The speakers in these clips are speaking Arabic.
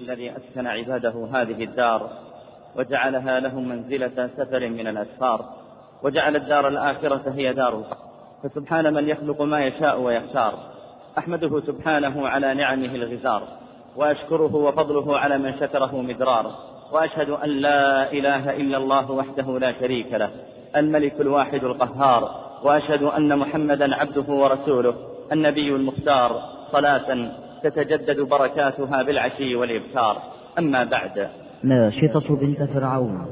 الذي أسكن عباده هذه الدار وجعلها لهم منزلة سفر من الأسفار وجعل الدار الآخرة هي دار فسبحان من يخلق ما يشاء ويختار. أحمده سبحانه على نعمه الغزار وأشكره وفضله على من شكره مدرار. وأشهد أن لا إله إلا الله وحده لا شريك له الملك الواحد القهار. وأشهد أن محمدا عبده ورسوله النبي المختار. صلاة تتجدد بركاتها بالعشي والإبكار. أما بعد. ناشطة بنت فرعون.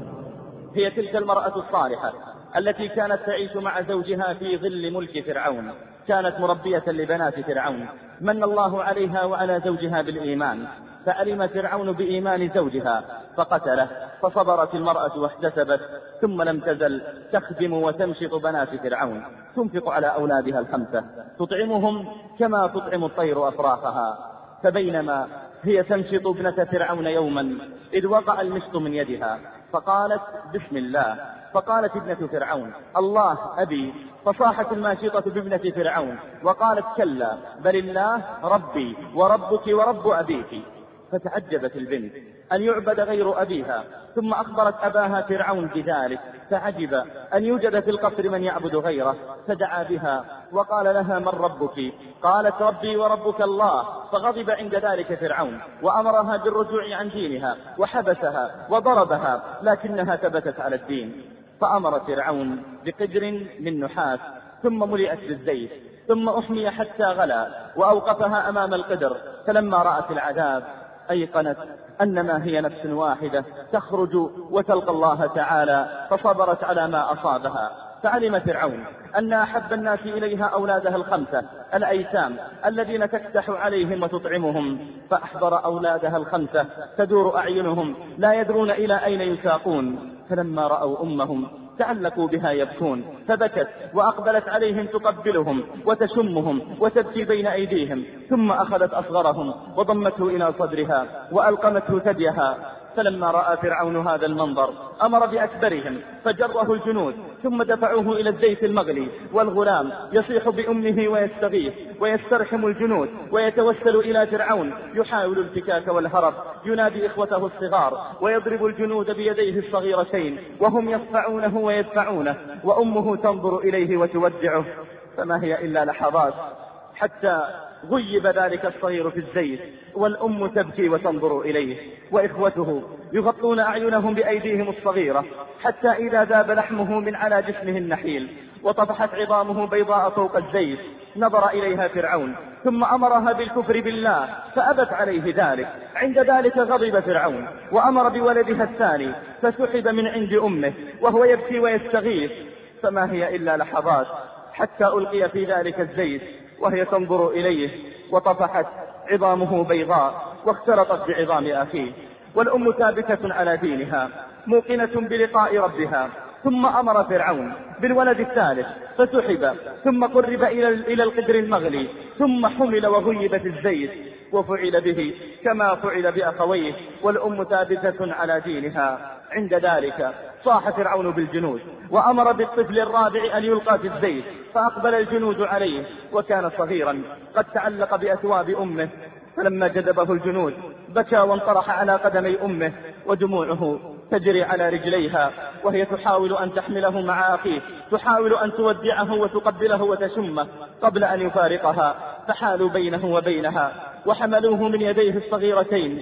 هي تلك المرأة الصالحة التي كانت تعيش مع زوجها في ظل ملك فرعون. كانت مربية لبنات فرعون. من الله عليها وعلى زوجها بالإيمان. فعلم فرعون بإيمان زوجها. فقتله فصبرت المرأة واحتسبت ثم لم تزل تخدم وتمشط بنات فرعون تنفق على أولادها الخمسة. تطعمهم كما تطعم الطير أفراخها. فبينما هي تمشط ابنة فرعون يوما إذ وقع المشط من يدها. فقالت بسم الله. فقالت ابنة فرعون الله أبي. فصاحت الماشطة بابنة فرعون وقالت كلا بل الله ربي وربك ورب أبيك. فتعجبت البنت. أن يعبد غير أبيها ثم أخبرت أباها فرعون بذلك فعجب أن يوجد في القصر من يعبد غيره فدعا بها وقال لها من ربك؟ قالت ربي وربك الله فغضب عند ذلك فرعون وأمرها بالرجوع عن دينها وحبسها وضربها لكنها ثبتت على الدين. فأمر فرعون بقدر من نحاس ثم ملئت بالزيت ثم أحمي حتى غلا وأوقفها أمام القدر فلما رأت العذاب أيقنت أنما هي نفس واحدة تخرج وتلقى الله تعالى فصبرت على ما أصابها. فعلم فرعون أن أحب الناس إليها أولادها الخمسة الأيتام الذين تكتح عليهم وتطعمهم. فأحضر أولادها الخمسة تدور أعينهم لا يدرون إلى أين يساقون. فلما رأوا أمهم تعلقوا بها يبكون. فبكت وأقبلت عليهم تقبلهم وتشمهم وتبكي بين أيديهم ثم أخذت أصغرهم وضمته إلى صدرها وألقمته ثديها. فلما رأى فرعون هذا المنظر أمر بأكبرهم فجره الجنود ثم دفعوه إلى الزيت المغلي والغلام يصيح بأمه ويستغيث ويسترحم الجنود ويتوسل إلى فرعون يحاول الفكاك والهرب ينادي إخوته الصغار ويضرب الجنود بيديه الصغيرتين وهم يصفعونه ويدفعونه وأمه تنظر إليه وتودعه فما هي إلا لحظات حتى غيب ذلك الصغير في الزيت والأم تبكي وتنظر إليه وإخوته يغطون أعينهم بأيديهم الصغيرة حتى إذا ذاب لحمه من على جسمه النحيل وطفحت عظامه بيضاء فوق الزيت نظر إليها فرعون ثم أمرها بالكفر بالله فأبت عليه ذلك عند ذلك غضب فرعون وأمر بولدها الثاني فسحب من عند أمه وهو يبكي ويستغيث فما هي إلا لحظات حتى ألقي في ذلك الزيت وهي تنظر إليه وطفحت عظامه بيضاء واختلطت بعظام أخيه. والأم ثابتة على دينها موقنة بلقاء ربها. ثم أمر فرعون بالولد الثالث فسحب. ثم قرب إلى إلى القدر المغلي. ثم حمل وغيب في الزيت. وفعل به كما فعل بأخويه والأم ثابتة على دينها. عند ذلك صاح فرعون بالجنود وأمر بالطفل الرابع أن يلقى في الزيت فأقبل الجنود عليه وكان صغيرا قد تعلق بأثواب أمه. فلما جذبه الجنود بكى وانطرح على قدمي أمه ودموعه تجري على رجليها وهي تحاول أن تحمله مع أخيه تحاول أن تودعه وتقبله وتشمه قبل أن يفارقها فحالوا بينه وبينها وحملوه من يديه الصغيرتين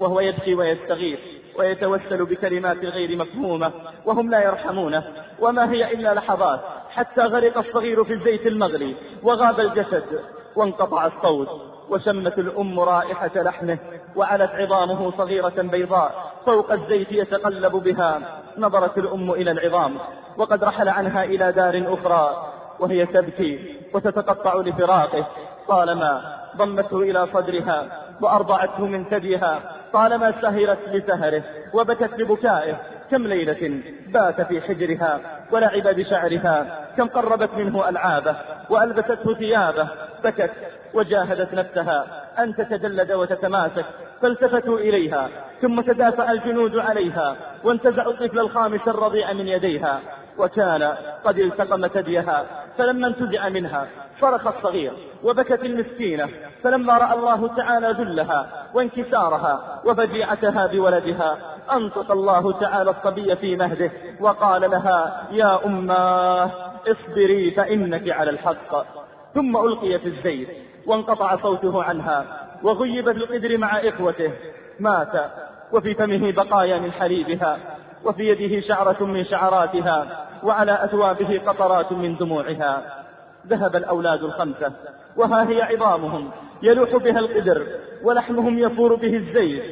وهو يبكي ويستغيث ويتوسل بكلمات غير مفهومة وهم لا يرحمونه وما هي إلا لحظات حتى غرق الصغير في الزيت المغلي وغاب الجسد وانقطع الصوت. وشمت الأم رائحة لحمه وعلت عظامه صغيرة بيضاء فوق الزيت يتقلب بها. نظرت الأم إلى العظام وقد رحل عنها إلى دار أخرى وهي تبكي وتتقطع لفراقه. طالما ضمته إلى صدرها وأرضعته من ثديها طالما سهرت لسهره وبكت لبكائه كم ليلة بات في حجرها ولعب بشعرها كم قربت منه ألعابه وألبسته ثيابه بكت وجاهدت نفسها. أن تتجلد وتتماسك. فالتفتوا إليها. ثم تدافع الجنود عليها. وانتزعوا الطفل الخامس الرضيع من يديها. وكان قد التقم ثديها. فلما انتزع منها صرخ الصغير. وبكت المسكينة. فلما رأى الله تعالى ذلها وانكسارها وفجيعتها بولدها أنطق الله تعالى الصبي في مهده. وقال لها يا أماه اصبري فإنك على الحق. ثم ألقي في الزيت. وانقطع صوته عنها وغيب في القدر مع إخوته. مات وفي فمه بقايا من حليبها وفي يده شعرة من شعراتها وعلى أثوابه قطرات من دموعها. ذهب الأولاد الخمسة وها هي عظامهم يلوح بها القدر ولحمهم يفور به الزيت.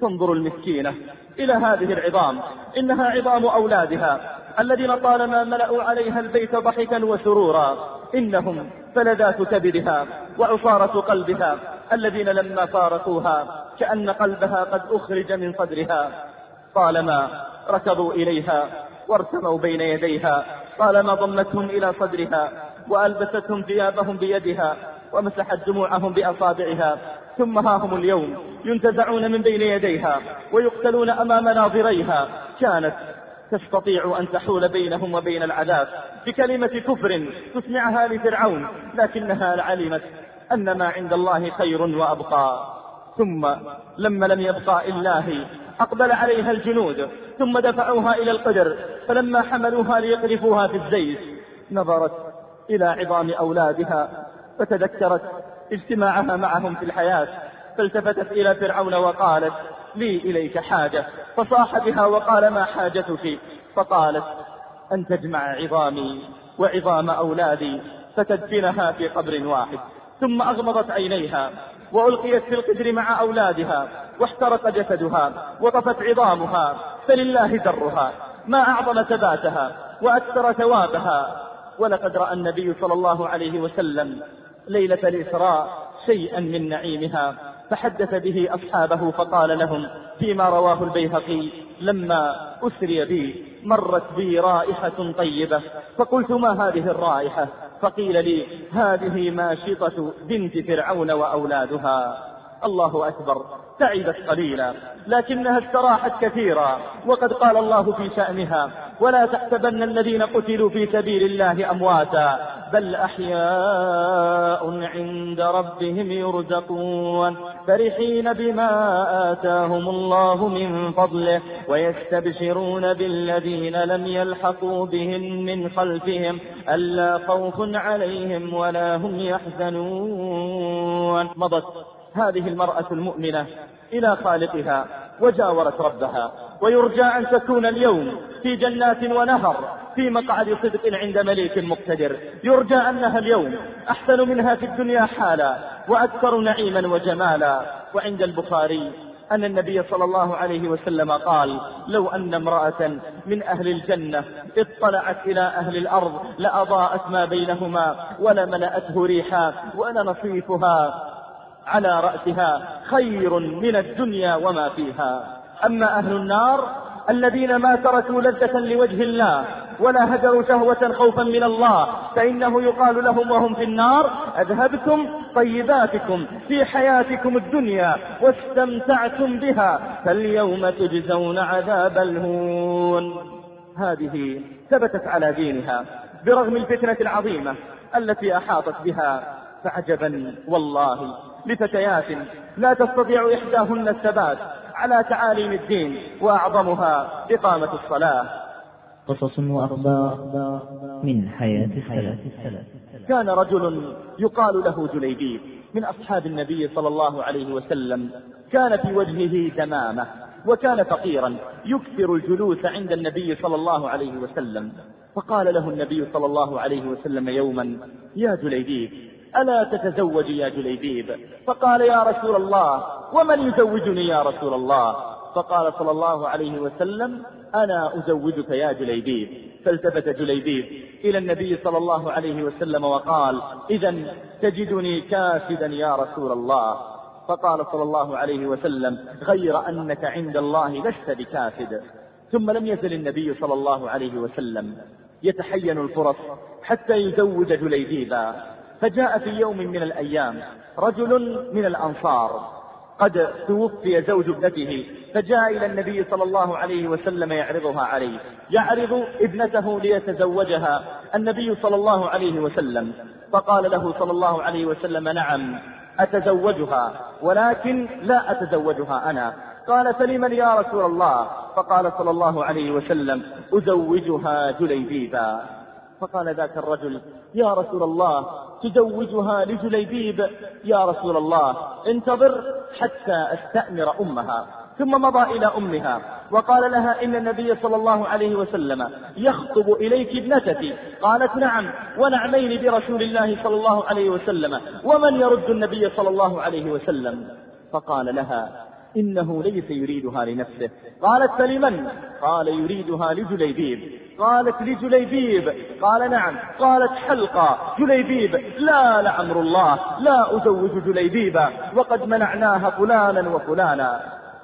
تنظر المسكينة إلى هذه العظام إنها عظام أولادها الذين طالما ملأوا عليها البيت ضحكا وسرورا. إنهم فلذات كبدها وعصارة قلبها الذين لما فارقوها كأن قلبها قد أخرج من صدرها. طالما ركضوا إليها وارتموا بين يديها. طالما ضمتهم إلى صدرها وألبستهم ثيابهم بيدها ومسحت دموعهم بأصابعها. ثم ها هم اليوم ينتزعون من بين يديها ويقتلون أمام ناظريها. كانت تستطيع أن تحول بينهم وبين العذاب بكلمة كفر تسمعها لفرعون لكنها علمت أن ما عند الله خير وأبقى. ثم لما لم يبقى إلا هي أقبل عليها الجنود ثم دفعوها إلى القدر فلما حملوها ليقذفوها في الزيت نظرت إلى عظام أولادها فتذكرت اجتماعها معهم في الحياة فالتفتت إلى فرعون وقالت لي إليك حاجة. فصاح بها وقال ما حاجتك؟ فقالت أن تجمع عظامي وعظام أولادي فتدفنها في قبر واحد. ثم أغمضت عينيها وألقيت في القدر مع أولادها واحترق جسدها وطفت عظامها فلله درها. ما أعظم ثباتها وأكثر ثوابها. ولقد رأى النبي صلى الله عليه وسلم ليلة الإسراء شيئا من نعيمها. فحدث به أصحابه فقال لهم فيما رواه البيهقي لما أسري بي مرت بي رائحة طيبة فقلت ما هذه الرائحة؟ فقيل لي هذه ماشطة بنت فرعون وأولادها. الله أكبر. تعبت قليلا. لكنها استراحت كثيرا. وقد قال الله في شأنها ولا تحسبن الذين قتلوا في سبيل الله أمواتا بل أحياء عند ربهم يرزقون. فرحين بما آتاهم الله من فضله ويستبشرون بالذين لم يلحقوا بهم من خلفهم ألا خوف عليهم ولا هم يحزنون. مضت هذه المرأة المؤمنة إلى خالقها وجاورت ربها. ويرجى أن تكون اليوم في جنات ونهر في مقعد صدق عند مليك مقتدر. يرجى أنها اليوم أحسن منها في الدنيا حالا وأكثر نعيما وجمالا. وعند البخاري أن النبي صلى الله عليه وسلم قال لو أن امرأة من أهل الجنة اطلعت إلى أهل الأرض لأضاءت ما بينهما ولملأته ريحا ولنصيفها على رأسها خير من الدنيا وما فيها. أما أهل النار الذين ما تركوا لذة لوجه الله ولا هجروا شهوة خوفا من الله فإنه يقال لهم وهم في النار أذهبتم طيباتكم في حياتكم الدنيا واستمتعتم بها فاليوم تجزون عذاب الهون. هذه ثبتت على دينها برغم الفتنة العظيمة التي أحاطت بها فعجبا والله. لفتيات لا تستطيع إحداهن الثبات على تعاليم الدين وأعظمها إقامة الصلاة. قصص وأخبار من حياة السلف. كان رجل يقال له جليبيب من أصحاب النبي صلى الله عليه وسلم كان في وجهه دمامة وكان فقيرا يكثر الجلوس عند النبي صلى الله عليه وسلم. فقال له النبي صلى الله عليه وسلم يوما يا جليبيب ألا تتزوج يا جليبيب؟ فقال يا رسول الله ومن يزوجني يا رسول الله؟ فقال صلى الله عليه وسلم أنا أزوجك يا جليبيب. فالتفت جليبيب إلى النبي صلى الله عليه وسلم وقال إذا تجدني كافدا يا رسول الله. فقال صلى الله عليه وسلم غير أنك عند الله لست بكافد ثم لم يزل النبي صلى الله عليه وسلم. يتحين الفرص حتى يزوج جليبيبا. فجاء في يوم من الأيام رجل من الأنصار قد توفي زوج ابنته فجاء إلى النبي صلى الله عليه وسلم يعرضها عليه يعرض ابنته ليتزوجها النبي صلى الله عليه وسلم فقال له صلى الله عليه وسلم نعم أتزوجها ولكن لا أتزوجها أنا. قال فلمن يا رسول الله؟ فقال صلى الله عليه وسلم أزوجها جليبيبا. فقال ذاك الرجل يا رسول الله تزوجها لجليبيب. يا رسول الله انتظر حتى أستأمر أمها ثم مضى إلى أمها وقال لها إن النبي صلى الله عليه وسلم يخطب إليك ابنتك. قالت نعم ونعمين برسول الله صلى الله عليه وسلم ومن يرد النبي صلى الله عليه وسلم؟ فقال لها إنه ليس يريدها لنفسه. قالت فلمن؟ قال يريدها لجليبيب. قالت لجليبيب قال نعم. قالت حلقة جليبيب لا لعمر الله لا أزوج جليبيبا وقد منعناها فلانا وفلانا.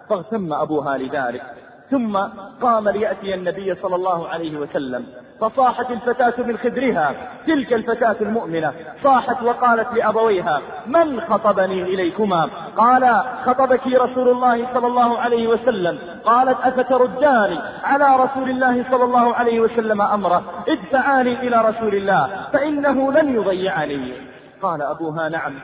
فاغتم أبوها لذلك. ثم قام ليأتي النبي صلى الله عليه وسلم. فصاحت الفتاة من خدرها تلك الفتاة المؤمنة. صاحت وقالت لأبويها من خطبني إليكما؟ قال خطبك رسول الله صلى الله عليه وسلم. قالت أفترداني على رسول الله صلى الله عليه وسلم أمره؟ ادفعاني إلى رسول الله فإنه لن يضيعني. قال أبوها نعم.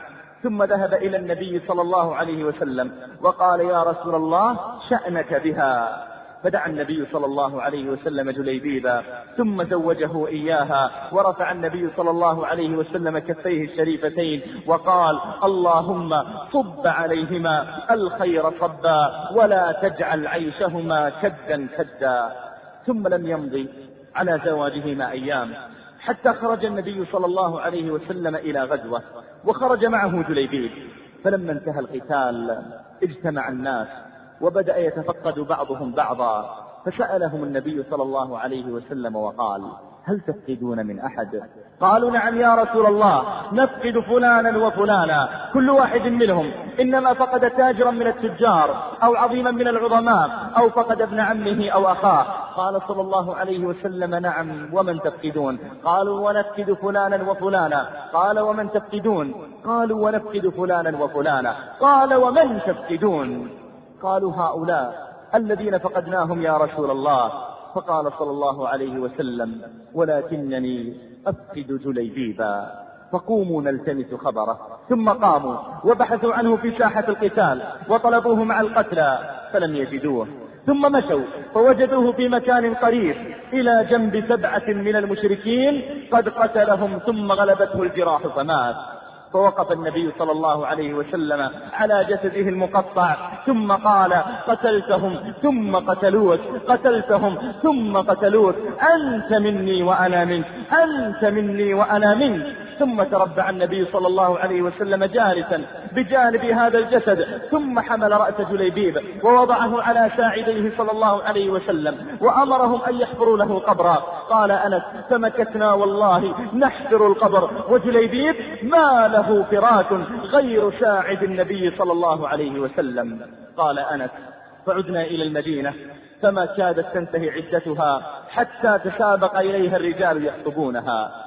ثم ذهب إلى النبي صلى الله عليه وسلم وقال يا رسول الله شأنك بها. فدعا النبي صلى الله عليه وسلم جليبيبا ثم زوجه إياها ورفع النبي صلى الله عليه وسلم كفيه الشريفتين وقال اللهم صب عليهما الخير صبا ولا تجعل عيشهما كدا كدا. ثم لم يمضي على زواجهما أيام حتى خرج النبي صلى الله عليه وسلم إلى غزوة وخرج معه جليبيب. فلما انتهى القتال اجتمع الناس وبدأ يتفقد بعضهم بعضا فسألهم النبي صلى الله عليه وسلم وقال هل تفقدون من أحد؟ قالوا نعم يا رسول الله نفقد فلانا وفلانا كل واحد منهم إنما فقد تاجرا من التجار أو عظيما من العظماء أو فقد ابن عمه أو أخاه. قال صلى الله عليه وسلم نعم ومن تفقدون؟ قالوا ونفقد فلانا وفلانا. قال ومن تفقدون؟ قالوا ونفقد فلانا وفلانا. قال ومن تفقدون؟ قالوا هؤلاء الذين فقدناهم يا رسول الله. فقال صلى الله عليه وسلم ولكنني أفقد جليبيبا. فقوموا نلتمس خبره. ثم قاموا وبحثوا عنه في ساحة القتال وطلبوه مع القتلى فلم يجدوه. ثم مشوا فوجدوه في مكان قريب إلى جنب سبعة من المشركين قد قتلهم ثم غلبته الجراح فمات فوقف النبي صلى الله عليه وسلم على جسده المقطع ثم قال قتلتهم ثم قتلوك قتلتهم ثم قتلوك أنت مني وأنا منك أنت مني وأنا منك. ثم تربع النبي صلى الله عليه وسلم جالسا بجانب هذا الجسد ثم حمل رأس جليبيب ووضعه على ساعديه صلى الله عليه وسلم وأمرهم أن يحفروا له قبرا. قال أنس فمكثنا والله نحفر القبر. وجليبيب ما له فراك غير ساعد النبي صلى الله عليه وسلم. قال أنس فعدنا إلى المدينة فما كادت تنتهي عدتها حتى تسابق إليها الرجال يخطبونها.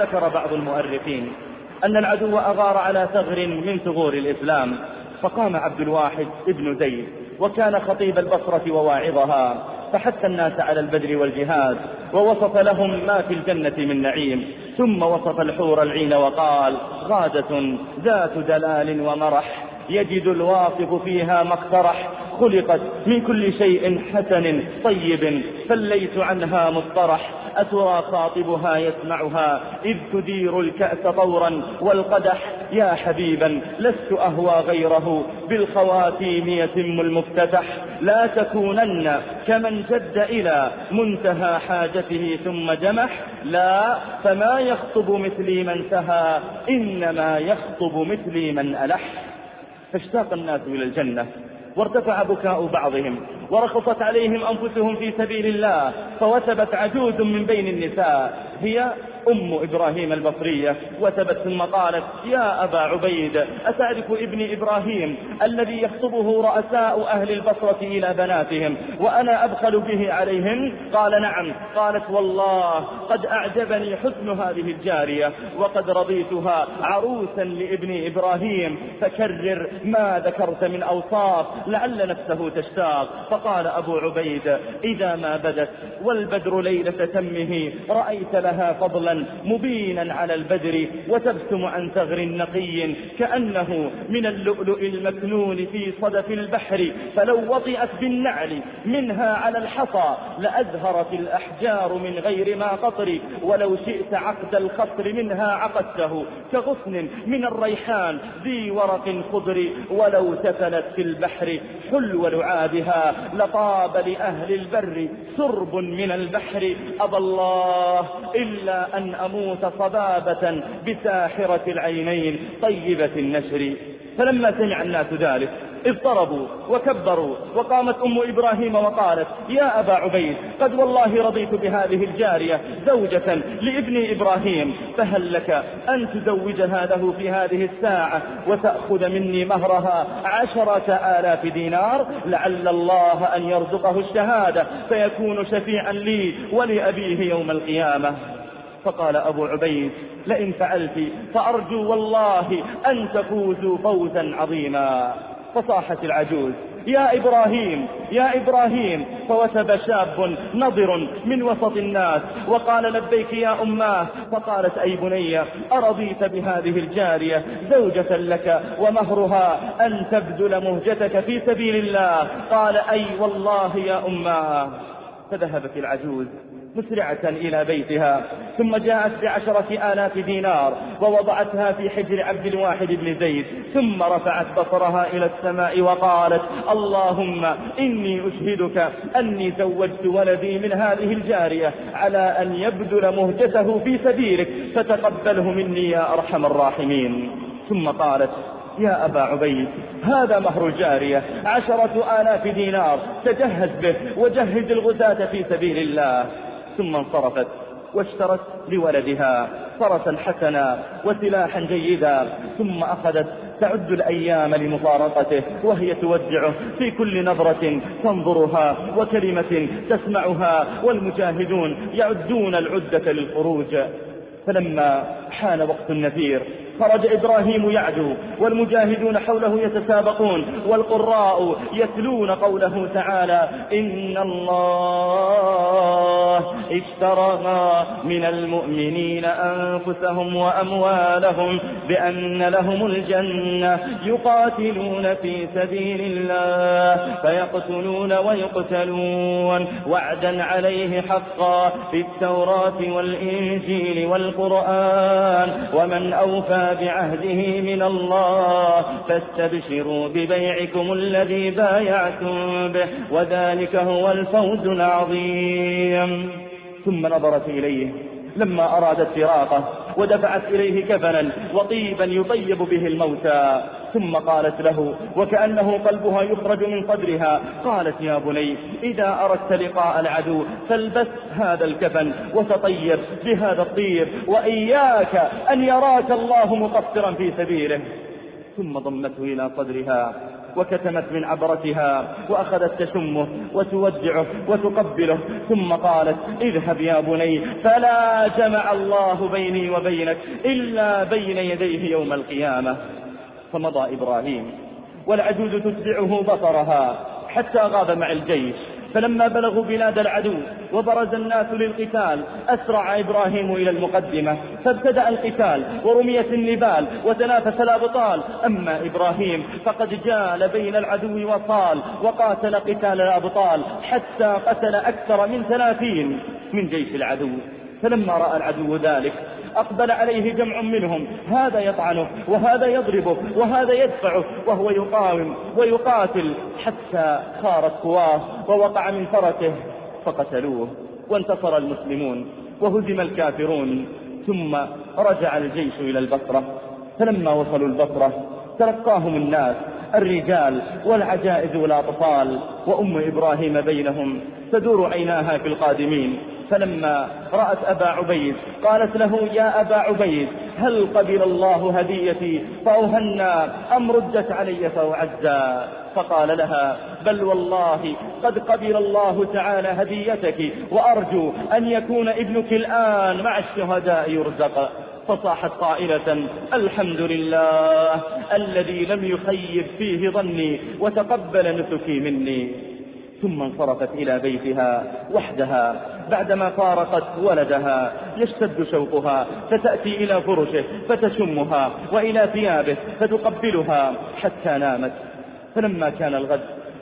ذكر بعض المؤرخين أن العدو أغار على ثغر من ثغور الإسلام فقام عبد الواحد ابن زيد وكان خطيب البصرة وواعظها فحث الناس على البذل والجهاد ووصف لهم ما في الجنة من نعيم ثم وصف الحور العين وقال غادة ذات دلال ومرح يجد الواصف فيها ما اقترح خلقت من كل شيء حسن طيب فليت عنها مصطرح أترى خاطبها يسمعها إذ تدير الكأس طورا والقدح. يا حبيبا لست أهوى غيره بالخواتيم يتم المفتتح. لا تكونن كمن جد إلى منتهى حاجته ثم جمح. لا فما يخطب مثلي من سهى إنما يخطب مثلي من ألح. فاشتاق الناس إلى الجنة. وارتفع بكاء بعضهم ورخصت عليهم أنفسهم في سبيل الله فوثبت عجوز من بين النساء. هي أم إبراهيم البصرية وثبت ثم قالت يا أبا عبيد أتعرف ابني إبراهيم الذي يخطبه رؤساء أهل البصرة إلى بناتهم وأنا أبخل به عليهم قال نعم. قالت والله قد أعجبني حسن هذه الجارية وقد رضيتها عروسا لابن إبراهيم فكرر ما ذكرت من أوصاف لعل نفسه تشتاق. فقال أبو عبيد إذا ما بدت والبدر ليلة تمه رأيت لها فضلا مبينا على البدر وتبسم عن ثغر نقي كأنه من اللؤلؤ المكنون في صدف البحر فلو وطئت بالنعل منها على الحصى لأزهرت الأحجار من غير ما قطر ولو شئت عقد الخصر منها عقدته كغصن من الريحان ذي ورق خضر ولو تفلت في البحر حلو لعابها لطاب لأهل البر سرب من البحر أبى الله إلا أن أموت صبابة بساحرة العينين طيبة النشر. فلما سمع الناس ذلك اضطربوا وكبروا وقامت أم إبراهيم وقالت يا أبا عبيد قد والله رضيت بهذه الجارية زوجة لابن إبراهيم فهل لك أن تزوجها له في هذه الساعة وتأخذ مني مهرها عشرة آلاف دينار؟ لعل الله أن يرزقه الشهادة فيكون شفيعا لي ولأبيه يوم القيامة. فقال أبو عبيد لئن فعلت فأرجو والله أن تفوزوا فوزا عظيما. فصاحت العجوز يا إبراهيم يا إبراهيم فوثب شاب نظر من وسط الناس وقال لبيك يا أماه فقالت أي بني أرضيت بهذه الجارية زوجة لك ومهرها أن تبذل مهجتك في سبيل الله. قال أي والله يا أماه. فذهبت العجوز. مسرعة إلى بيتها ثم جاءت بعشرة آلاف دينار ووضعتها في حجر عبد الواحد بن زيد ثم رفعت بصرها إلى السماء وقالت اللهم إني أشهدك أني زوجت ولدي من هذه الجارية على أن يبذل مهجته في سبيلك فتقبله مني يا أرحم الراحمين. ثم قالت يا أبا عبيد هذا مهر الجارية عشرة آلاف دينار تجهز به وجهز الغزاة في سبيل الله. ثم انصرفت واشترت لولدها فرسا حسنا وسلاحا جيدا ثم أخذت تعد الأيام لمفارقته وهي تودعه في كل نظرة تنظرها وكلمة تسمعها والمجاهدون يعدون العدة للخروج. فلما حان وقت النفير خرج إبراهيم يعدو والمجاهدون حوله يتسابقون والقراء يتلون قوله تعالى إن الله اشترى من المؤمنين أنفسهم وأموالهم بأن لهم الجنة يقاتلون في سبيل الله فيقتلون ويقتلون. وعدا عليه حقا في التوراة والإنجيل والقرآن. ومن أوفى بعهده من الله فاستبشروا ببيعكم الذي بايعتم به وذلك هو الفوز العظيم. ثم نظرت إليه لما أرادت فراقه ودفعت إليه كفنا وطيبا يطيب به الموتى. ثم قالت له وكأنه قلبها يخرج من صدرها قالت يا بني إذا أردت لقاء العدو فالبس هذا الكفن وتطيب بهذا الطيب وإياك أن يراك الله مقصرا في سبيله. ثم ضمته إلى صدرها وكتمت من عبرتها وأخذت تشمه وتودعه وتقبله. ثم قالت اذهب يا بني فلا جمع الله بيني وبينك إلا بين يديه يوم القيامة. فمضى إبراهيم. والعجوز تتبعه بصرها حتى غاب مع الجيش. فلما بلغوا بلاد العدو وبرز الناس للقتال أسرع إبراهيم إلى المقدمة. فابتدأ القتال ورميت النبال وتنافس الأبطال أما إبراهيم فقد جال بين العدو وصال وقاتل قتال الأبطال حتى قتل أكثر من ثلاثين من جيش العدو. فلما رأى العدو ذلك أقبل عليه جمع منهم. هذا يطعنه وهذا يضربه وهذا يدفعه وهو يقاوم ويقاتل حتى خارت قواه ووقع من فرسه فقتلوه وانتصر المسلمون وهزم الكافرون ثم رجع الجيش إلى البصرة. فلما وصلوا البصرة تلقاهم الناس الرجال والعجائز والأطفال وأم إبراهيم بينهم تدور عيناها في القادمين. فلما رأت أبا عبيد قالت له يا أبا عبيد هل قبل الله هديتي؟ فأهنى أم ردت علي فأعزى. فقال لها بل والله قد قبل الله تعالى هديتك وأرجو أن يكون ابنك الآن مع الشهداء يرزق. فصاحت قائلة الحمد لله الذي لم يخيب فيه ظني وتقبل نسكي مني. ثم انصرفت إلى بيتها وحدها. بعدما فارقت ولدها يشتد شوقها فتأتي إلى فرشه فتشمها وإلى ثيابه فتقبلها حتى نامت. فلما كان الغد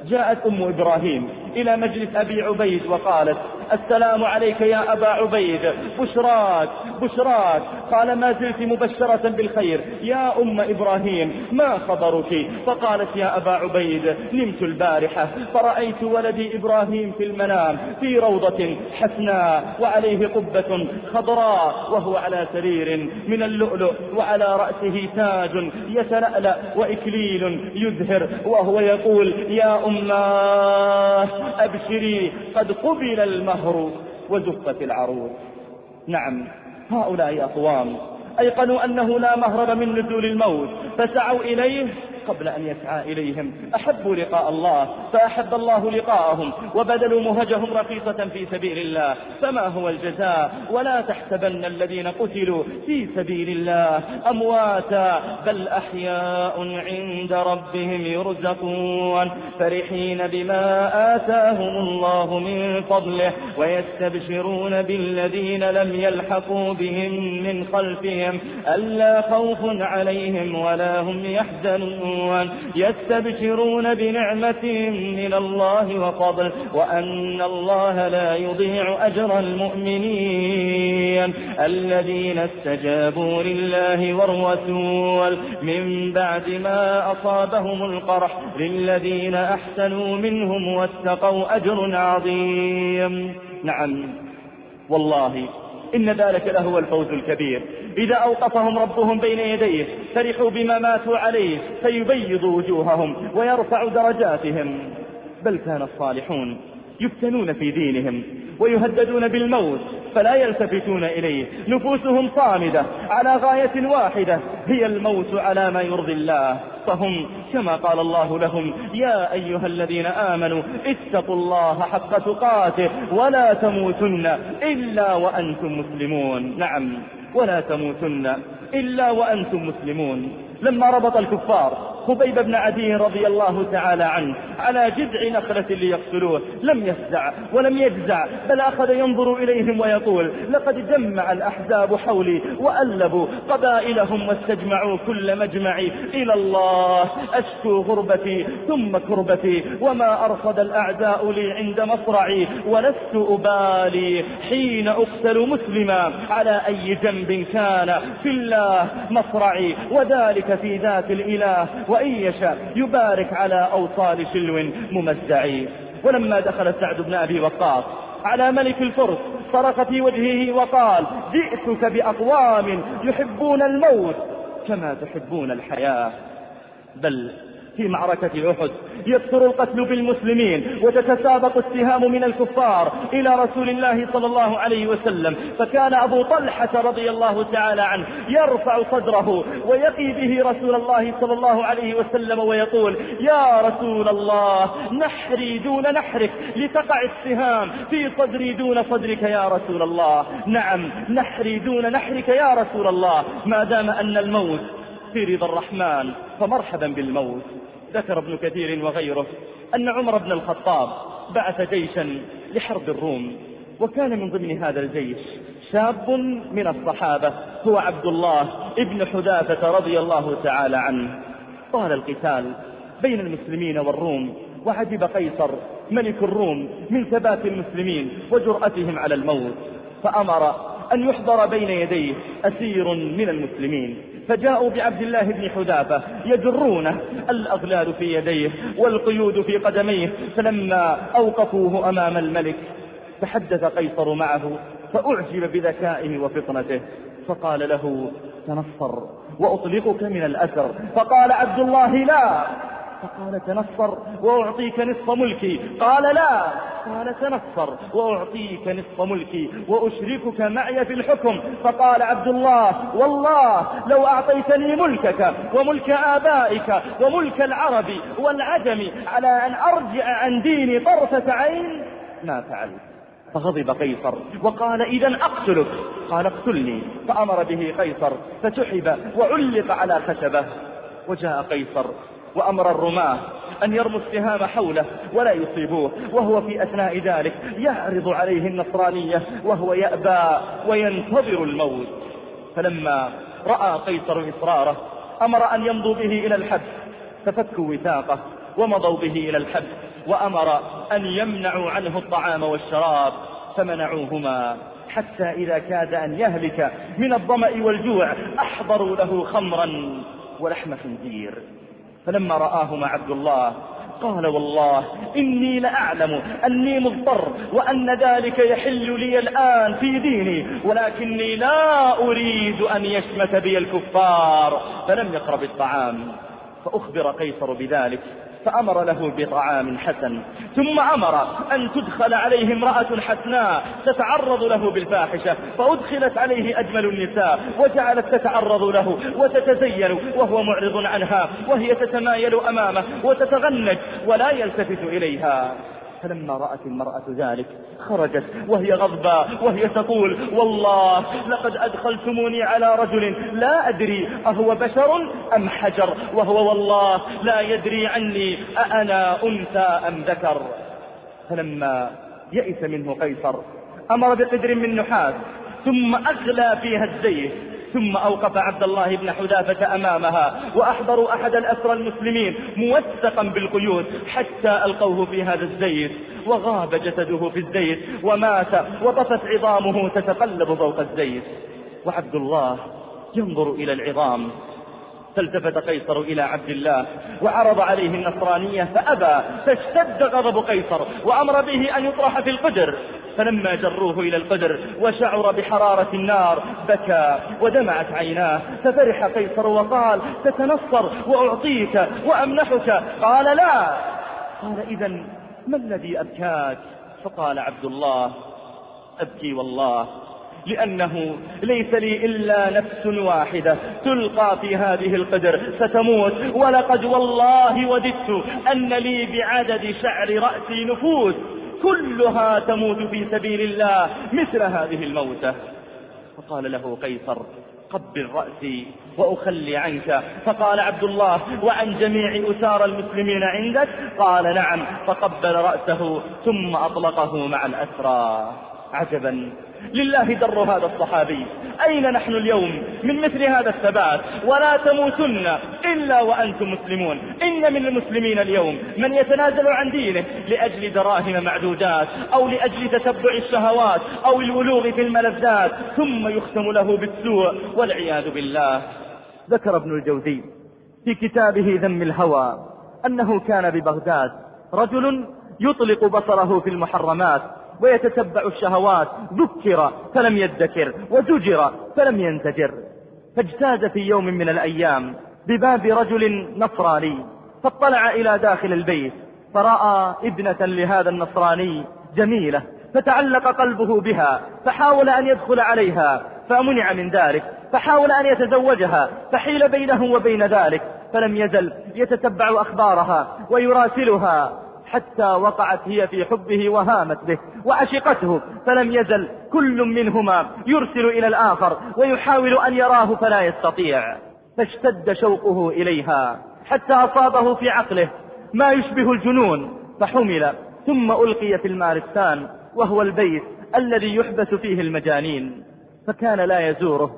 جاءت أم إبراهيم إلى مجلس أبي عبيد وقالت السلام عليك يا أبا عبيد. بشراك بشراك. قال ما زلت مبشرة بالخير. يا أم إبراهيم ما خبرك؟ فقالت يا أبا عبيد نمت البارحة. فرأيت ولدي إبراهيم في المنام في روضة حسناء وعليه قبة خضراء وهو على سرير من اللؤلؤ وعلى رأسه تاج يتلألأ وإكليل يزهر وهو يقول يا أماه. أبشري قد قبل المهر وزفت العروس نعم هؤلاء أقوام. أيقنوا أنه لا مهرب من نزول الموت فسعوا إليه قبل أن يسعى إليهم. أحبوا لقاء الله فأحب الله لقاءهم وبذلوا مهجهم رخيصة في سبيل الله. فما هو الجزاء؟ ولا تحسبن الذين قتلوا في سبيل الله أمواتا بل أحياء عند ربهم يرزقون. فرحين بما آتاهم الله من فضله ويستبشرون بالذين لم يلحقوا بهم من خلفهم. ألا خوف عليهم ولا هم يحزنون. يستبشرون يستبشرون بنعمة من الله وفضل وأن الله لا يضيع أجر المؤمنين. الذين استجابوا لله والرسول من بعد ما أصابهم القرح للذين أحسنوا منهم واتقوا أجر عظيم. نعم. والله إن ذلك لهو الفوز الكبير. إذا أوقفهم ربهم بين يديه فرحوا بما ماتوا عليه فيبيض وجوههم ويرفع درجاتهم. بل كان الصالحون يفتنون في دينهم. ويهددون بالموت فلا يلتفتون إليه. نفوسهم صامدة على غاية واحدة هي الموت على ما يرضي الله. فهم كما قال الله لهم يا أيها الذين آمنوا اتقوا الله حق تقاته ولا تموتن إلا وأنتم مسلمون. نعم ولا تموتن إلا وأنتم مسلمون. لما ربط الكفار خبيب بن عدي رضي الله تعالى عنه على جذع نخلة ليقتلوه. لم يفزع ولم يجزع بل أخذ ينظر إليهم ويقول لقد جمع الأحزاب حولي وألبوا قبائلهم واستجمعوا كل مجمعي إلى الله أشكو غربتي ثم كربتي وما أرصد الأعداء لي عند مصرعي ولست أبالي حين أقتل مسلما على أي جنب كان في الله مصرعي وذلك في ذات الإله. وإن يشاء يبارك على أوصال شلو ممزعي. ولما دخل سعد بن أبي وقاص على ملك الفرس صرخ في وجهه وقال جئتك بأقوام يحبون الموت كما تحبون الحياة. بل في معركة أحد. يكثر القتل بالمسلمين وتتسابق السهام من الكفار إلى رسول الله صلى الله عليه وسلم. فكان أبو طلحة رضي الله تعالى عنه يرفع صدره ويقي به رسول الله صلى الله عليه وسلم ويقول يا رسول الله نحري دون نحرك لتقع السهام في صدري دون صدرك يا رسول الله. نعم نحري دون نحرك يا رسول الله. ما دام أن الموت في رضا الرحمن فمرحبا بالموت. ذكر ابن كثير وغيره أن عمر بن الخطاب بعث جيشا لحرب الروم وكان من ضمن هذا الجيش شاب من الصحابة هو عبد الله ابن حذافة رضي الله تعالى عنه. طال القتال بين المسلمين والروم وعجب قيصر ملك الروم من ثبات المسلمين وجرأتهم على الموت فأمر أن يحضر بين يديه أسير من المسلمين. فجاءوا بعبد الله بن حذافة يجرونه الأغلال في يديه والقيود في قدميه فلما أوقفوه أمام الملك تحدث قيصر معه فأعجب بذكائه وفطنته فقال له تنصر وأطلقك من الأسر فقال عبد الله لا. فقال تنصر وأعطيك نصف ملكي. قال لا. قال تنصر وأعطيك نصف ملكي وأشركك معي في الحكم. فقال عبد الله والله لو أعطيتني ملكك وملك آبائك وملك العرب والعجم على أن أرجع عن ديني طرفة عين ما فعلت. فغضب قيصر وقال إذا أقتلك. قال اقتلني. فأمر به قيصر فسحب وعلق على خشبه. وجاء قيصر وأمر الرماة أن يرموا السهام حوله ولا يصيبوه وهو في أثناء ذلك يعرض عليه النصرانية وهو يأبى وينتظر الموت. فلما رأى قيصر إصراره أمر أن يمضوا به إلى الحبس ففكوا وثاقه ومضوا به إلى الحبس وأمر أن يمنعوا عنه الطعام والشراب فمنعوهما حتى إذا كاد أن يهلك من الظمأ والجوع أحضروا له خمرا ولحم خنزير. فلما رآهما عبد الله قال والله إني لأعلم أني مضطر وأن ذلك يحل لي الآن في ديني ولكني لا أريد أن يشمت بي الكفار فلم يقرب الطعام فأخبر قيصر بذلك. فأمر له بطعام حسن. ثم أمر أن تدخل عليه امرأة حسناء تتعرض له بالفاحشة فأدخلت عليه أجمل النساء وجعلت تتعرض له وتتزين وهو معرض عنها وهي تتمايل أمامه وتتغنج ولا يلتفت إليها. فلما رأت المرأة ذلك خرجت وهي غضبة وهي تقول والله لقد أدخلتموني على رجل لا أدري أهو بشر أم حجر وهو والله لا يدري عني أأنا أنثى أم ذكر. فلما يئس منه قيصر أمر بقدر من نحاس ثم أغلى فيها الزيت ثم أوقف عبد الله بن حذافة أمامها وأحضروا أحد الأسرى المسلمين موثقا بالقيود حتى ألقوه في هذا الزيت وغاب جسده في الزيت ومات وطفت عظامه تتقلب فوق الزيت. وعبد الله ينظر إلى العظام. فالتفت قيصر إلى عبد الله وعرض عليه النصرانية فأبى فاشتد غضب قيصر وأمر به أن يطرح في القدر. فلما جروه إلى القدر وشعر بحرارة النار بكى ودمعت عيناه ففرح قيصر وقال تتنصر وأعطيك وأمنحك. قال لا. قال إذا ما الذي أبكاك؟ فقال عبد الله أبكي والله لأنه ليس لي إلا نفس واحدة تلقى في هذه القدر ستموت ولقد والله وددت أن لي بعدد شعر رأسي نفوس. كلها تموت في سبيل الله مثل هذه الموتة. فقال له قيصر قبل رأسي وأخلي عنك. فقال عبد الله وعن جميع أسار المسلمين عندك؟ قال نعم. فقبل رأسه ثم أطلقه مع الأسرى. عجبا. لله در هذا الصحابي. أين نحن اليوم من مثل هذا الثبات؟ ولا تموتن إلا وأنتم مسلمون. إن من المسلمين اليوم من يتنازل عن دينه لأجل دراهم معدودات أو لأجل تتبع الشهوات أو الولوغ في الملذات ثم يختم له بالسوء والعياذ بالله. ذكر ابن الجوزي في كتابه ذم الهوى أنه كان ببغداد رجل يطلق بصره في المحرمات ويتتبع الشهوات ذكر فلم يدكر وزجر فلم ينتجر. فاجتاز في يوم من الأيام بباب رجل نصراني فاطلع إلى داخل البيت فرأى ابنة لهذا النصراني جميلة فتعلق قلبه بها فحاول أن يدخل عليها فمنع من ذلك فحاول أن يتزوجها فحيل بينه وبين ذلك فلم يزل يتتبع أخبارها ويراسلها. حتى وقعت هي في حبه وهامت به وعشقته فلم يزل كل منهما يرسل إلى الآخر ويحاول أن يراه فلا يستطيع. فاشتد شوقه إليها حتى أصابه في عقله ما يشبه الجنون فحمل ثم ألقي في المارستان وهو البيت الذي يحبس فيه المجانين. فكان لا يزوره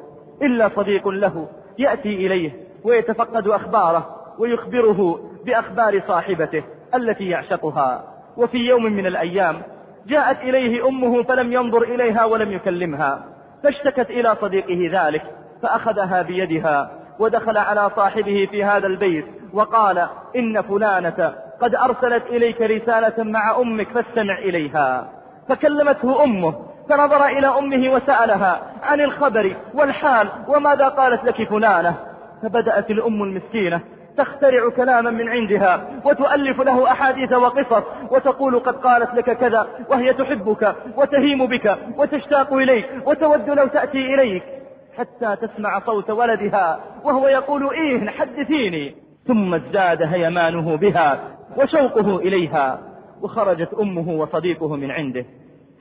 إلا صديق له يأتي إليه ويتفقد أخباره ويخبره بأخبار صاحبته. التي يعشقها. وفي يوم من الأيام جاءت إليه أمه فلم ينظر إليها ولم يكلمها. فاشتكت إلى صديقه ذلك فأخذها بيدها ودخل على صاحبه في هذا البيت وقال إن فلانة قد أرسلت إليك رسالة مع أمك فاستمع إليها. فكلمته أمه فنظر إلى أمه وسألها عن الخبر والحال وماذا قالت لك فلانة. فبدأت الأم المسكينة تخترع كلاما من عندها وتؤلف له أحاديث وقصص وتقول قد قالت لك كذا وهي تحبك وتهيم بك وتشتاق إليك وتود لو تأتي إليك حتى تسمع صوت ولدها وهو يقول إيه حدثيني. ثم ازداد هيمانه بها وشوقه إليها وخرجت أمه وصديقه من عنده.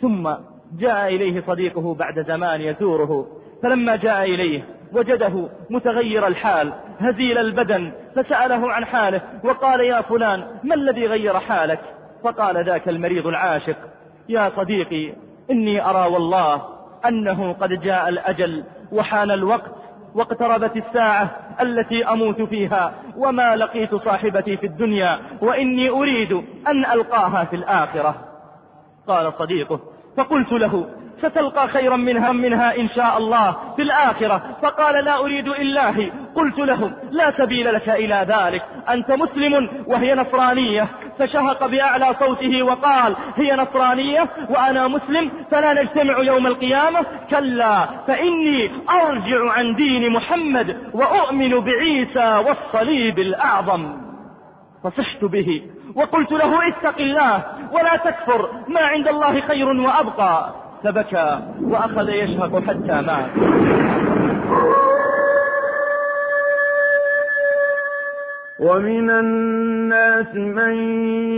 ثم جاء إليه صديقه بعد زمان يزوره فلما جاء إليه وجده متغير الحال هزيل البدن فسأله عن حاله وقال يا فلان ما الذي غير حالك؟ فقال ذاك المريض العاشق يا صديقي إني أرى والله أنه قد جاء الأجل وحان الوقت واقتربت الساعة التي أموت فيها وما لقيت صاحبتي في الدنيا وإني أريد أن ألقاها في الآخرة. قال صديقه فقلت له ستلقى خيرا منها منها إن شاء الله في الآخرة. فقال لا أريد إلاه قلت له لا سبيل لك إلى ذلك. أنت مسلم وهي نصرانية. فشهق بأعلى صوته وقال هي نصرانية وأنا مسلم فلا نجتمع يوم القيامة. كلا فإني أرجع عن دين محمد وأؤمن بعيسى والصليب الأعظم. فصحت به وقلت له اتق الله ولا تكفر. ما عند الله خير وأبقى. فبكى وأخذ يشهق حتى مات. ومن الناس من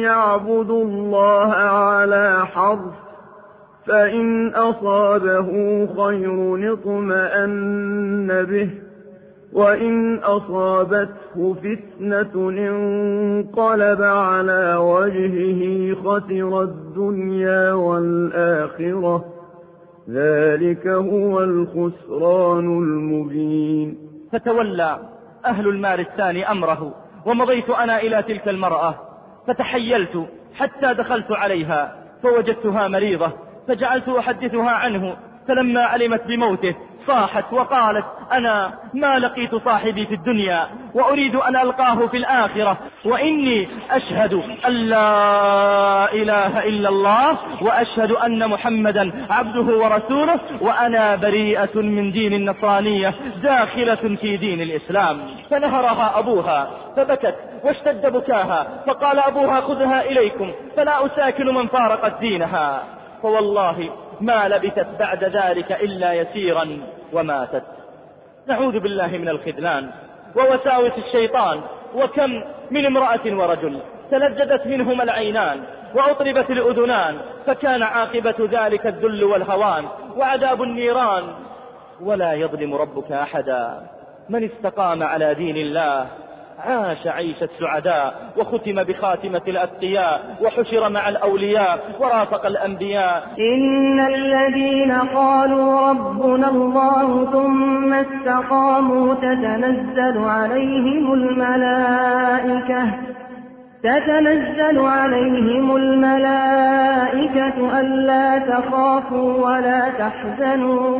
يعبد الله على حرف فإن أصابه خير اطمأن به وإن أصابته فتنة انقلب على وجهه خسر الدنيا والآخرة. ذلك هو الخسران المبين. فتولى أهل المال الثاني أمره ومضيت أنا إلى تلك المرأة فتحيلت حتى دخلت عليها فوجدتها مريضة فجعلت أحدثها عنه فلما علمت بموته صاحت وقالت أنا ما لقيت صاحبي في الدنيا وأريد أن ألقاه في الآخرة وإني أشهد أن لا إله إلا الله وأشهد أن محمدا عبده ورسوله وأنا بريئة من دين النصرانية داخلة في دين الإسلام. فنهرها أبوها فبكت واشتد بكاها فقال أبوها خذها إليكم فلا أساكن من فارقت دينها. فوالله ما لبثت بعد ذلك إلا يسيرا وماتت. نعوذ بالله من الخذلان ووساوس الشيطان. وكم من امرأة ورجل تلجدت منهما العينان وأطربت الأذنان فكان عاقبة ذلك الذل والهوان وعذاب النيران. ولا يظلم ربك أحدا. من استقام على دين الله عاش عيش السعداء وختم بخاتمة الأتقياء وحشر مع الأولياء ورافق الأنبياء. إن الذين قالوا ربنا الله ثم استقاموا تتنزل عليهم الملائكة تتنزل عليهم الملائكة ألا تخافوا ولا تحزنوا.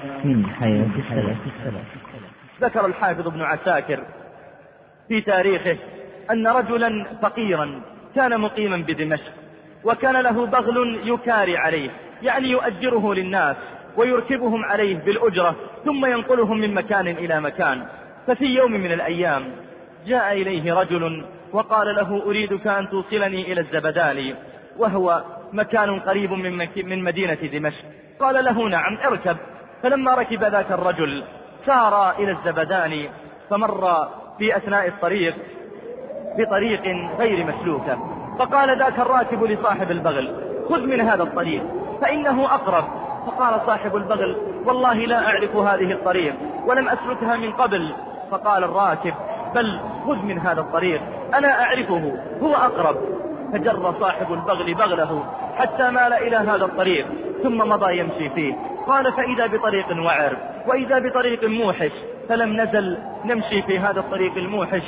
من حياة السلف ذكر الحافظ ابن عساكر في تاريخه أن رجلا فقيرا كان مقيما بدمشق وكان له بغل يكاري عليه يعني يؤجره للناس ويركبهم عليه بالأجرة ثم ينقلهم من مكان إلى مكان. ففي يوم من الأيام جاء إليه رجل وقال له أريدك أن توصلني إلى الزبداني وهو مكان قريب من, من مدينة دمشق. قال له نعم اركب. فلما ركب ذاك الرجل سار إلى الزبداني فمر في أثناء الطريق بطريق غير مسلوكة فقال ذاك الراكب لصاحب البغل خذ من هذا الطريق فإنه أقرب. فقال صاحب البغل والله لا أعرف هذه الطريق ولم أسلكها من قبل. فقال الراكب بل خذ من هذا الطريق أنا أعرفه هو أقرب. فجر صاحب البغل بغله حتى مال إلى هذا الطريق ثم مضى يمشي فيه. قال فإذا بطريق وعر وإذا بطريق موحش فلم نزل نمشي في هذا الطريق الموحش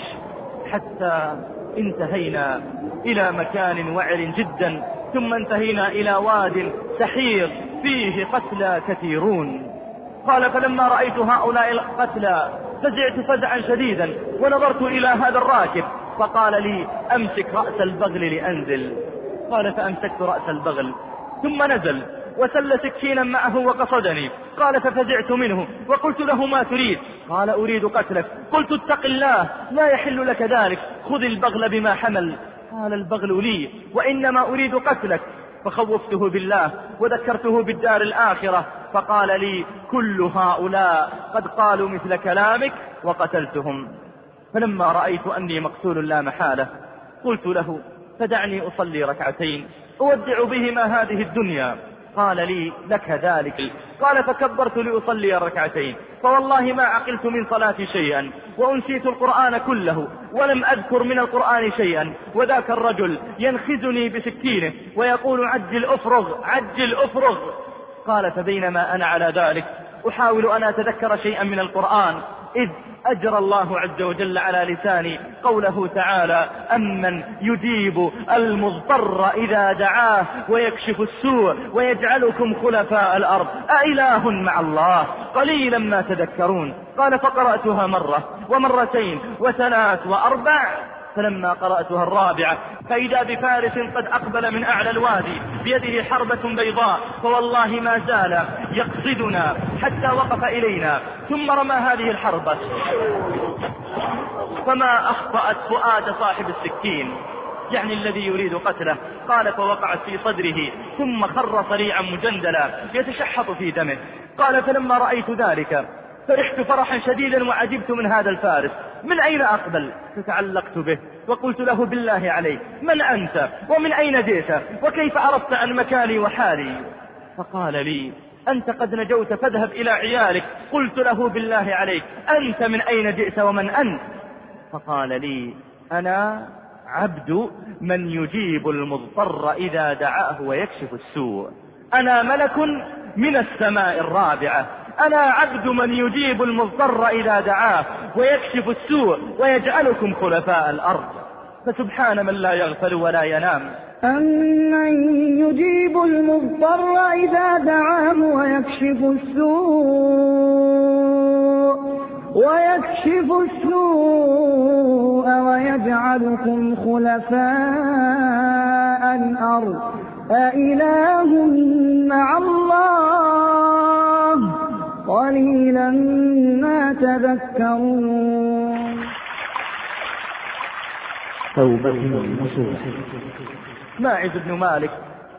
حتى انتهينا إلى مكان وعر جدا ثم انتهينا إلى واد سحيق فيه قتلى كثيرون. قال فلما رأيت هؤلاء القتلى فزعت فزعا شديدا ونظرت إلى هذا الراكب فقال لي أمسك رأس البغل لأنزل. قال فأمسكت رأس البغل ثم نزل. وسل سكينا معه وقصدني. قال ففزعت منه وقلت له ما تريد؟ قال أريد قتلك. قلت اتق الله لا يحل لك ذلك. خذ البغل بما حمل. قال البغل لي وإنما أريد قتلك. فخوفته بالله وذكرته بالدار الآخرة. فقال لي كل هؤلاء قد قالوا مثل كلامك وقتلتهم. فلما رأيت أني مقتول لا محالة قلت له فدعني أصلي ركعتين. أودع بهما هذه الدنيا. قال لي لك ذلك. قال فكبرت لأصلي الركعتين فوالله ما عقلت من صلاتي شيئا وأنسيت القرآن كله ولم أذكر من القرآن شيئا. وذاك الرجل ينخزني بسكينه ويقول عجل أفرغ عجل أفرغ. قال فبينما أنا على ذلك أحاول أن أتذكر شيئا من القرآن. إذ أجرى الله عز وجل على لساني قوله تعالى أمن يجيب المضطر إذا دعاه ويكشف السوء ويجعلكم خلفاء الأرض. أإله مع الله. قليلا ما تذكرون. قال فقرأتها مرة ومرتين وثلاث وأربع. فلما قرأتها الرابعة فإذا بفارس قد أقبل من أعلى الوادي بيده حربة بيضاء فوالله ما زال يقصدنا حتى وقف إلينا. ثم رمى هذه الحربة. فما أخطأت فؤاد صاحب السكين يعني الذي يريد قتله. قال فوقعت في صدره ثم خر صريعا مجندلا يتشحط في دمه. قال فلما رأيت ذلك فرحت فرحا شديدا وعجبت من هذا الفارس. من أين أقبل؟ فتعلقت به وقلت له بالله عليك من أنت؟ ومن أين جئت؟ وكيف عرفت عن مكاني وحالي؟ فقال لي أنت قد نجوت فاذهب إلى عيالك. قلت له بالله عليك أنت من أين جئت ومن أنت؟ فقال لي أنا عبد من يجيب المضطر إذا دعاه ويكشف السوء. أنا ملك من السماء الرابعة. أنا عبد من يجيب المضطر إذا دعاه ويكشف السوء ويجعلكم خلفاء الأرض. فسبحان من لا يغفل ولا ينام. أمن يجيب المضطر إذا دعاه ويكشف السوء ويكشف السوء ويجعلكم خلفاء الأرض. أإله مع الله. قليلا ما تذكرون. توبة النصوح ماعز بن مالك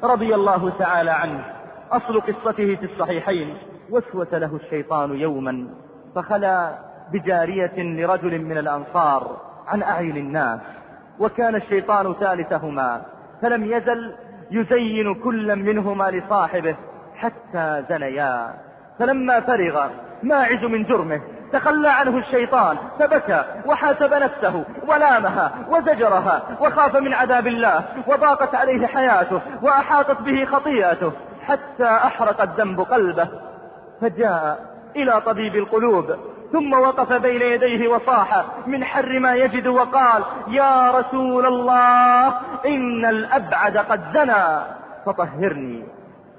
رضي الله تعالى عنه. أصل قصته في الصحيحين. وسوس له الشيطان يوما فخلا بجارية لرجل من الأنصار عن أعين الناس. وكان الشيطان ثالثهما فلم يزل يزين كل منهما لصاحبه حتى زنيا. فلما فرغ ماعز من جرمه تخلى عنه الشيطان فبكى وحاسب نفسه ولامها وزجرها وخاف من عذاب الله وضاقت عليه حياته وأحاطت به خطيئته حتى أحرق الذنب قلبه فجاء إلى طبيب القلوب ثم وقف بين يديه وصاح من حر ما يجد وقال يا رسول الله إن الأبعد قد زنى فطهرني.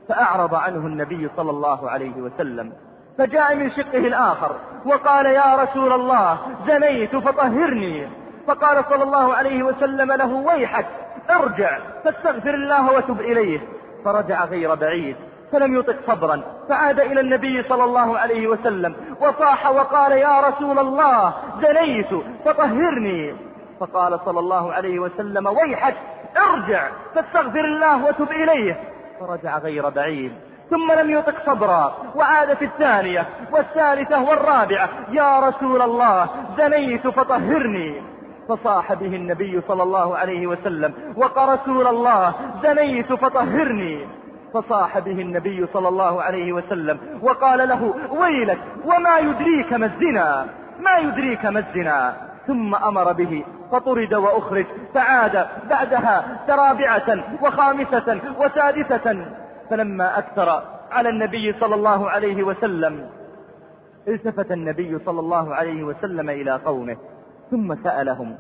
فأعرض عنه النبي صلى الله عليه وسلم فجاء من شقه الآخر وقال يا رسول الله زنيت فطهرني فقال صلى الله عليه وسلم له ويحك ارجع فاستغفر الله وتب إليه فرجع غير بعيد فلم يطق صبرا فعاد إلى النبي صلى الله عليه وسلم وصاح وقال يا رسول الله زنيت فطهرني فقال صلى الله عليه وسلم ويحك ارجع فاستغفر الله وتب إليه فرجع غير بعيد. ثم لم يطق صبرا وعاد في الثانية والثالثة والرابعة. يا رسول الله زنيت فطهرني. فصاح به النبي صلى الله عليه وسلم وقال رسول الله زنيت فطهرني. فصاح به النبي صلى الله عليه وسلم وقال له ويلك وما يدريك ما الزنا؟ ما يدريك ما الزنا؟ ثم أمر به فطرد وأخرج فعاد بعدها رابعة وخامسة وسادسة. فلما أكثر على النبي صلى الله عليه وسلم التفت النبي صلى الله عليه وسلم إلى قومه ثم سألهم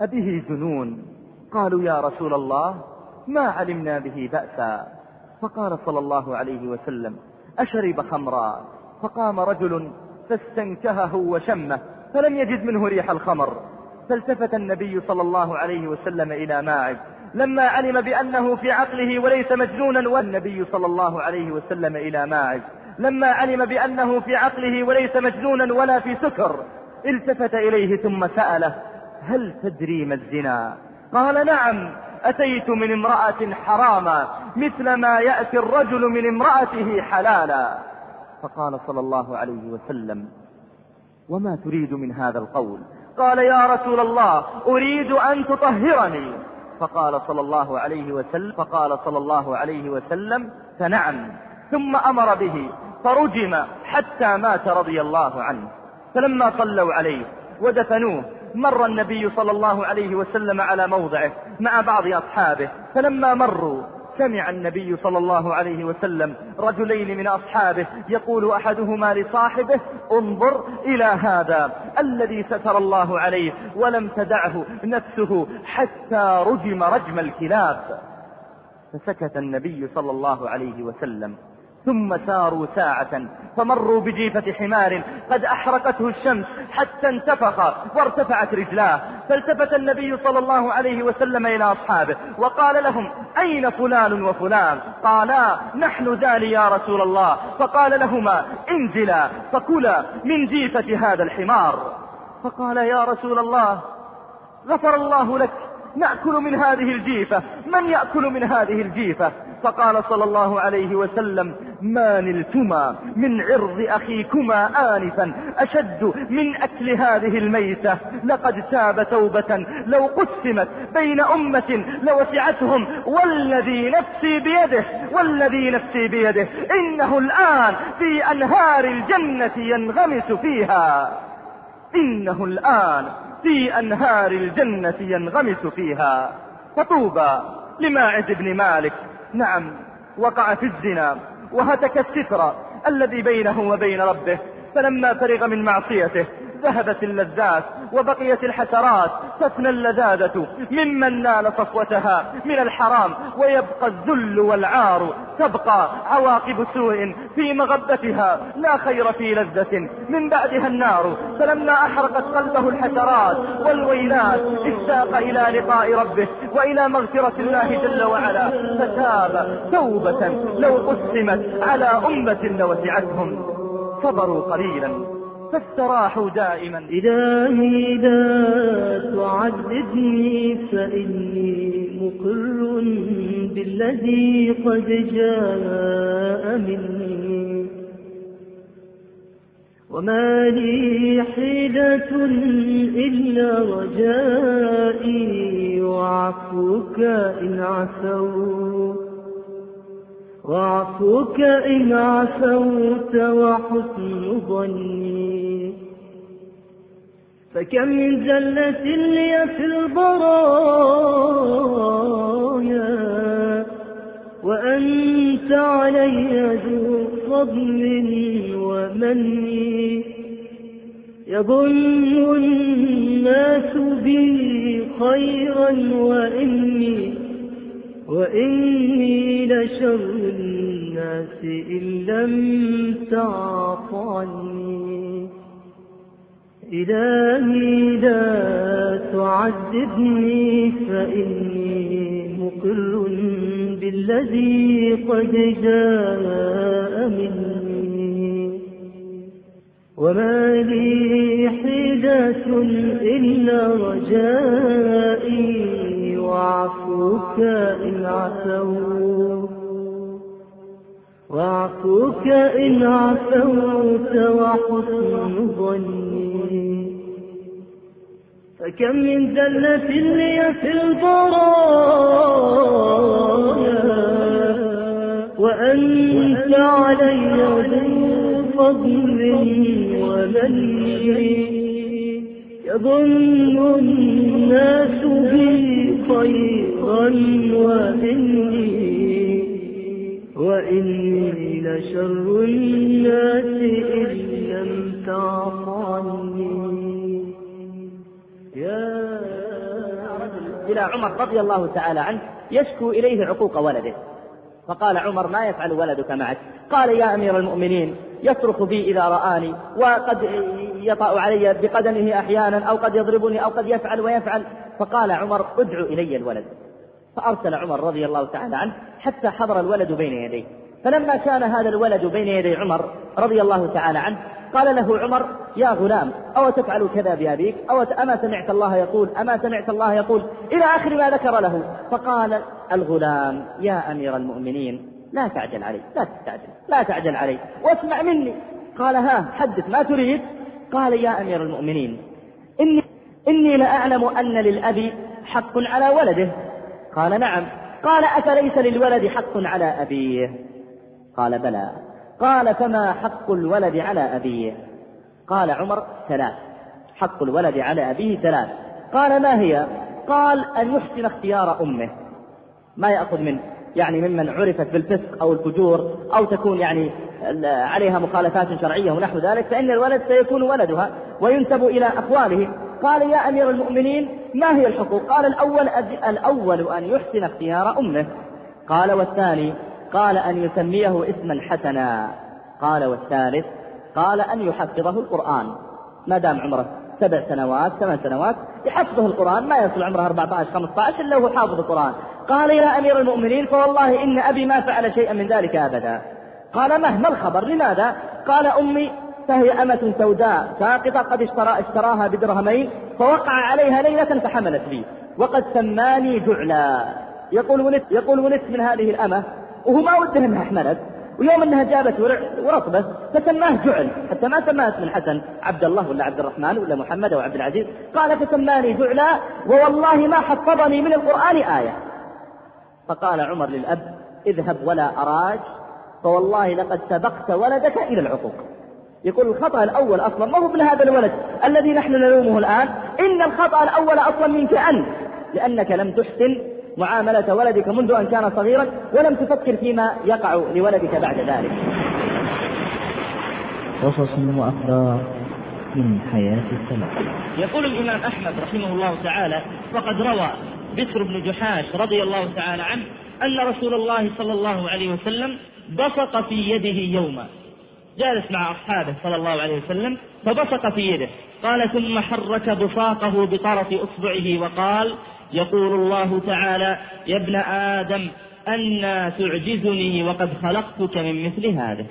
أبه جنون؟ قالوا يا رسول الله ما علمنا به بأسا؟ فقال صلى الله عليه وسلم أشرب خمرا. فقام رجل فاستنكهه وشمه فلم يجد منه ريح الخمر. فالتفت النبي صلى الله عليه وسلم إلى ماعز. لما علم بأنه في عقله وليس مجنونا والنبي صلى الله عليه وسلم إلى ماعز. لما علم بأنه في عقله وليس مجنونا ولا في سكر التفت إليه ثم سأله هل تدري ما الزنا؟ قال نعم أتيت من امرأة حراما مثل ما يأتي الرجل من امرأته حلالا. فقال صلى الله عليه وسلم وما تريد من هذا القول؟ قال يا رسول الله أريد أن تطهرني. فقال صلى الله عليه وسلم فقال صلى الله عليه وسلم فنعم. ثم أمر به فرجم حتى مات رضي الله عنه. فلما صلوا عليه ودفنوه مر النبي صلى الله عليه وسلم على موضعه مع بعض أصحابه. فلما مروا سمع النبي صلى الله عليه وسلم رجلين من أصحابه يقول أحدهما لصاحبه انظر إلى هذا الذي ستر الله عليه ولم تدعه نفسه حتى رجم رجم الكلاب. فسكت النبي صلى الله عليه وسلم. ثم ساروا ساعة فمروا بجيفة حمار قد أحرقته الشمس حتى انتفخ وارتفعت رجلاه فالتفت النبي صلى الله عليه وسلم إلى أصحابه وقال لهم أين فلان وفلان؟ قالا نحن ذالي يا رسول الله فقال لهما انزلا فكلا من جيفة هذا الحمار فقال يا رسول الله غفر الله لك نأكل من هذه الجيفة من يأكل من هذه الجيفة؟ فقال صلى الله عليه وسلم ما نلتما من عرض أخيكما آنفا أشد من أكل هذه الميتة. لقد تاب توبة لو قسمت بين أمة لوسعتهم والذي نفسي بيده والذي نفسي بيده. إنه الآن في أنهار الجنة ينغمس فيها. إنه الآن في أنهار الجنة ينغمس فيها. فطوبى لماعز بن مالك. نعم وقع في الزنا وهتك الستر الذي بينه وبين ربه فلما فرغ من معصيته ذهبت اللذات وبقيت الحسرات تفنى اللذاذة ممن نال صفوتها من الحرام ويبقى الذل والعار تبقى عواقب سوء في مغبتها لا خير في لذة من بعدها النار. فلما أحرقت قلبه الحسرات والويلات اشتاق إلى لقاء ربه وإلى مغفرة الله جل وعلا فتاب توبة لو قسمت على أمة لوسعتهم صبروا قليلا. فاستراحوا دائما. إلهي لا تعذبني فإني مقر بالذي قد جاء مني. وما لي حيلة إلا رجائي وعفوك إن عفوت وعفوك إن عفوت وحسن ظني. فكم من زلة لي في البرايا وأنت علي ذو فضل ومن يظن الناس بي خيرا وإني وإني لشر الناس إن لم تعف عني إلهي لا تعذبني فإني مقر بالذي قد جاء مني. وما لي حيلة إلا رجائي. وعفوك إن عفوت. وعفوك إن عفوت وحسن ظني. فكم من زلة لي في البرايا وأنت علي ذو فضل ومن يظن الناس بي خيرا وإني وإني لشر الناس إن لم تعف عني يا إلى عمر رضي الله تعالى عنه يشكو إليه عقوق ولده. فقال عمر ما يفعل ولدك معك. قال يا أمير المؤمنين يصرخ بي إذا رآني وقد يطأ علي بقدمه أحيانا أو قد يضربني أو قد يفعل ويفعل. فقال عمر ادعو إلي الولد. فأرسل عمر رضي الله تعالى عنه حتى حضر الولد بين يديه. فلما كان هذا الولد بين يدي عمر رضي الله تعالى عنه قال له عمر يا غلام أو تفعل كذا بأبيك؟ أو أما سمعت الله يقول؟ أما سمعت الله يقول؟ إلى آخر ما ذكر له. فقال الغلام يا أمير المؤمنين لا تعجل علي لا تستعجل لا تعجل علي واسمع مني. قال ها حدث ما تريد. قال يا أمير المؤمنين إني, إني لأعلم أن للأب حق على ولده. قال نعم. قال أفليس للولد حق على أبيه؟ قال بلى. قال فما حق الولد على أبيه؟ قال عمر ثلاث. حق الولد على أبيه ثلاث. قال ما هي؟ قال أن يحسن اختيار أمه. ما يأخذ منه؟ يعني ممن عرفت بالفسق أو الفجور أو تكون يعني عليها مخالفات شرعية ونحو ذلك فإن الولد سيكون ولدها وينسب إلى أخواله. قال يا أمير المؤمنين ما هي الحقوق؟ قال الأول الأول أن يحسن اختيار أمه. قال والثاني قال أن يسميه اسما حسنا. قال والثالث قال أن يحفظه القرآن. ما دام عمره سبع سنوات ثمان سنوات يحفظه القرآن ما يصل عمره 14 15 إلا هو حافظ القرآن. قال يا أمير المؤمنين فوالله إن أبي ما فعل شيئا من ذلك أبدا. قال ما ما الخبر؟ لماذا؟ قال أمي فهي أمة سوداء ساقطة قد اشترى اشتراها بدرهمين فوقع عليها ليلة فحملت بي وقد سماني جعلا. يقول ولدت يقول ولدت من هذه الأمة وهو ما وده إنها حملت ويوم إنها جابت ورطبة فسماه جعل حتى ما سماه اسم الحسن عبد الله ولا عبد الرحمن ولا محمد أو عبد العزيز؟ قال فسماني جعلا ووالله ما حفظني من القرآن آية. فقال عمر للأب اذهب ولا أراك فوالله لقد سبقت ولدك إلى العقوق. يقول الخطأ الأول أصلا. ما هو من هذا الولد الذي نحن نلومه الآن؟ إن الخطأ الأول أصلا منك أنت لأنك لم تحسن معاملة ولدك منذ أن كان صغيرا ولم تفكر فيما يقع لولدك بعد ذلك. قصص وأخبار من حياة السلف يقول الإمام أحمد رحمه الله تعالى وقد روى بسر بن جحاش رضي الله تعالى عنه أن رسول الله صلى الله عليه وسلم بصق في يده يوما. جالس مع أصحابه صلى الله عليه وسلم فبصق في يده. قال ثم حرك بصاقه بطرف إصبعه وقال يقول الله تعالى يا ابن آدم أنا تعجزني وقد خلقتك من مثل هذا.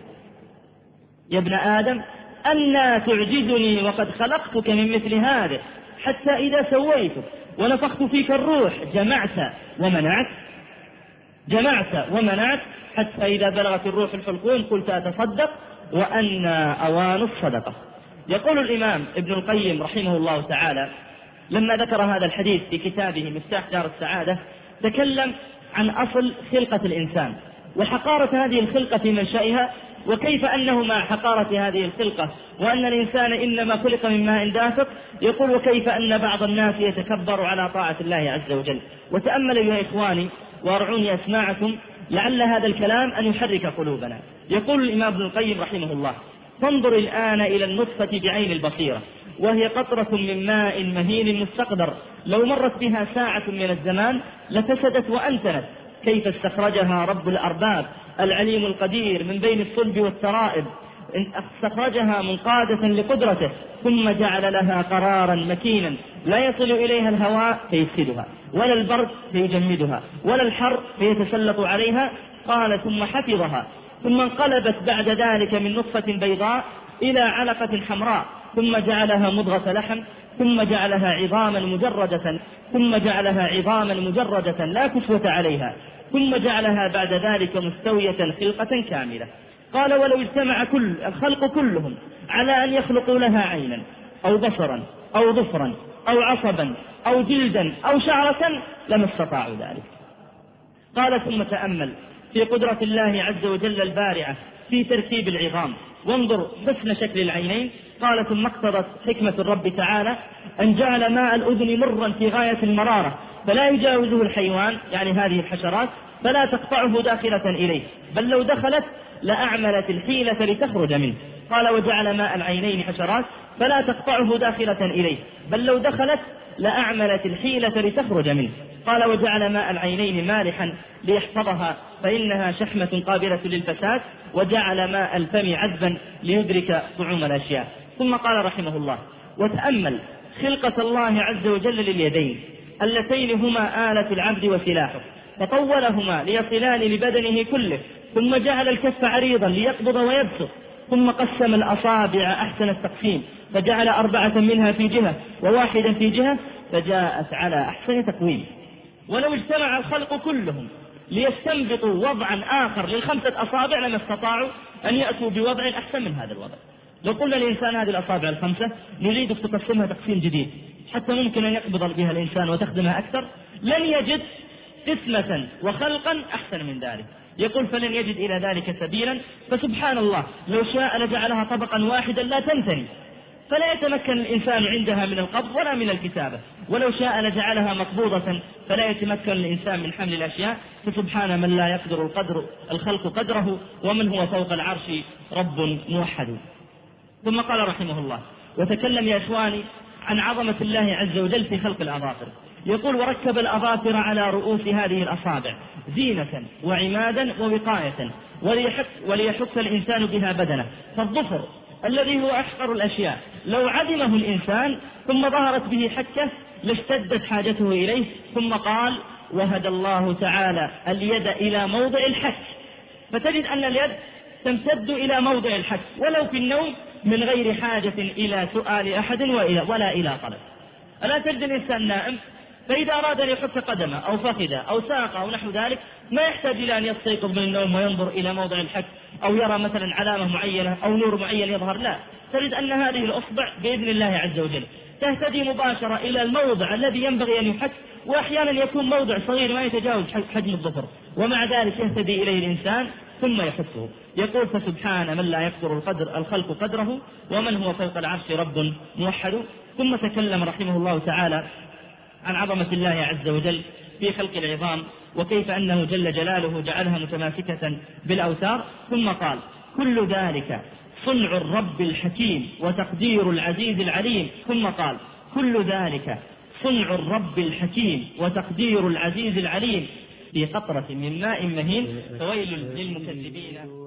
يا ابن آدم أنا تعجزني وقد خلقتك من مثل هذا حتى إذا سويتك ونفخت فيك الروح جمعت ومنعت جمعت ومنعت حتى إذا بلغت الروح الحلقوم قلت أتصدق وأنا أوان الصدقة. يقول الإمام ابن القيم رحمه الله تعالى لما ذكر هذا الحديث في كتابه مفتاح دار السعادة تكلم عن أصل خلقة الإنسان وحقارة هذه الخلقة في منشأها وكيف أنه مع حقارة هذه الخلقة وأن الإنسان إنما خلق من ماء دافق يقول وكيف أن بعض الناس يتكبر على طاعة الله عز وجل. وتأملوا يا إخواني وأرعوني أسماعكم لعل هذا الكلام أن يحرك قلوبنا. يقول الإمام ابن القيم رحمه الله فانظر الآن إلى النطفة بعين البصيرة وهي قطرة من ماء مهين مستقدر. لو مرت بها ساعة من الزمان لفسدت وأنتنت كيف استخرجها رب الأرباب العليم القدير من بين الصلب والترائب؟ استخرجها منقادة لقدرته ثم جعل لها قرارا مكينا لا يصل إليها الهواء فيفسدها ولا البرد فيجمدها ولا الحر فيتسلط عليها قال ثم حفظها ثم انقلبت بعد ذلك من نطفة بيضاء إلى علقة حمراء ثم جعلها مضغة لحم ثم جعلها عظاما مجردة ثم جعلها عظاما مجردة لا كسوة عليها ثم جعلها بعد ذلك مستوية خلقة كاملة. قال ولو اجتمع كل الخلق كلهم على أن يخلقوا لها عينا أو بصرا أو ظفرا أو عصبا أو جلدا أو شعرة لما استطاعوا ذلك. قال ثم تأمل في قدرة الله عز وجل البارعة في تركيب العظام. وانظر حسن شكل العينين. قال ثم اقتضت حكمة الرب تعالى أن جعل ماء الأذن مرا في غاية المرارة. فلا يجاوزه الحيوان يعني هذه الحشرات فلا تقطعه داخلة إليه بل لو دخلت لأعملت الحيلة لتخرج منه. قال وجعل ماء العينين حشرات فلا تقطعه داخلة إليه بل لو دخلت لأعملت الحيلة لتخرج منه. قال وجعل ماء العينين مالحا ليحفظها فإنها شحمة قابلة للفساد وجعل ماء الفم عذبا ليدرك طعوم الأشياء. ثم قال رحمه الله وتأمل خلقة الله عز وجل لليدين اللتين هما آلة العبد وسلاحه. فطولهما ليصلان لبدنه كله ثم جعل الكف عريضا ليقبض ويبسط ثم قسم الأصابع أحسن التقسيم فجعل أربعة منها في جهة وواحدا في جهة فجاءت على أحسن تقويم. ولو اجتمع الخلق كلهم ليستنبطوا وضعا آخر للخمسة أصابع لما استطاعوا أن يأتوا بوضع أحسن من هذا الوضع. لو قلنا الإنسان هذه الأصابع الخمسة نريدك تقسمها تقسيم جديد حتى ممكن أن يقبض بها الإنسان وتخدمها أكثر. لن يجد قسمة وخلقا أحسن من ذلك. يقول فلن يجد إلى ذلك سبيلا. فسبحان الله لو شاء لجعلها طبقا واحدا لا تنثني. فلا يتمكن الإنسان عندها من القبض ولا من الكتابة. ولو شاء لجعلها مقبوضة فلا يتمكن الإنسان من حمل الأشياء. فسبحان من لا يقدر القدر الخلق قدره ومن هو فوق العرش رب موحد. ثم قال رحمه الله وتكلم يا إخواني عن عظمة الله عز وجل في خلق الأظافر. يقول وركب الأظافر على رؤوس هذه الأصابع زينة وعمادا ووقاية وليحك, وليحك الإنسان بها بدنه. فالظفر الذي هو أحقر الأشياء لو عدمه الإنسان ثم ظهرت به حكة لاشتدت حاجته إليه ثم قال وهدى الله تعالى اليد إلى موضع الحك فتجد أن اليد تمتد إلى موضع الحك ولو في النوم من غير حاجة إلى سؤال أحد ولا إلى طلب. ألا تجد الإنسان نائم؟ فإذا أراد أن يحك قدمه أو فخذه أو ساقه أو نحو ذلك ما يحتاج إلى أن يستيقظ من النوم وينظر إلى موضع الحك أو يرى مثلا علامة معينة أو نور معين يظهر لا. تجد أن هذه الأصبع بإذن الله عز وجل تهتدي مباشرة إلى الموضع الذي ينبغي أن يحك وأحيانا يكون موضع صغير ما يتجاوز حجم الظفر ومع ذلك يهتدي إليه الإنسان ثم يحكه يقول فسبحان من لا يقدر القدر الخلق قدره ومن هو فوق العرش رب موحد. ثم تكلم رحمه الله تعالى عن عظمة الله عز وجل في خلق العظام وكيف أنه جل جلاله جعلها متماسكة بالأوتار ثم قال كل ذلك صنع الرب الحكيم وتقدير العزيز العليم. ثم قال كل ذلك صنع الرب الحكيم وتقدير العزيز العليم في قطرة من ماء مهين فويل للمكذبين.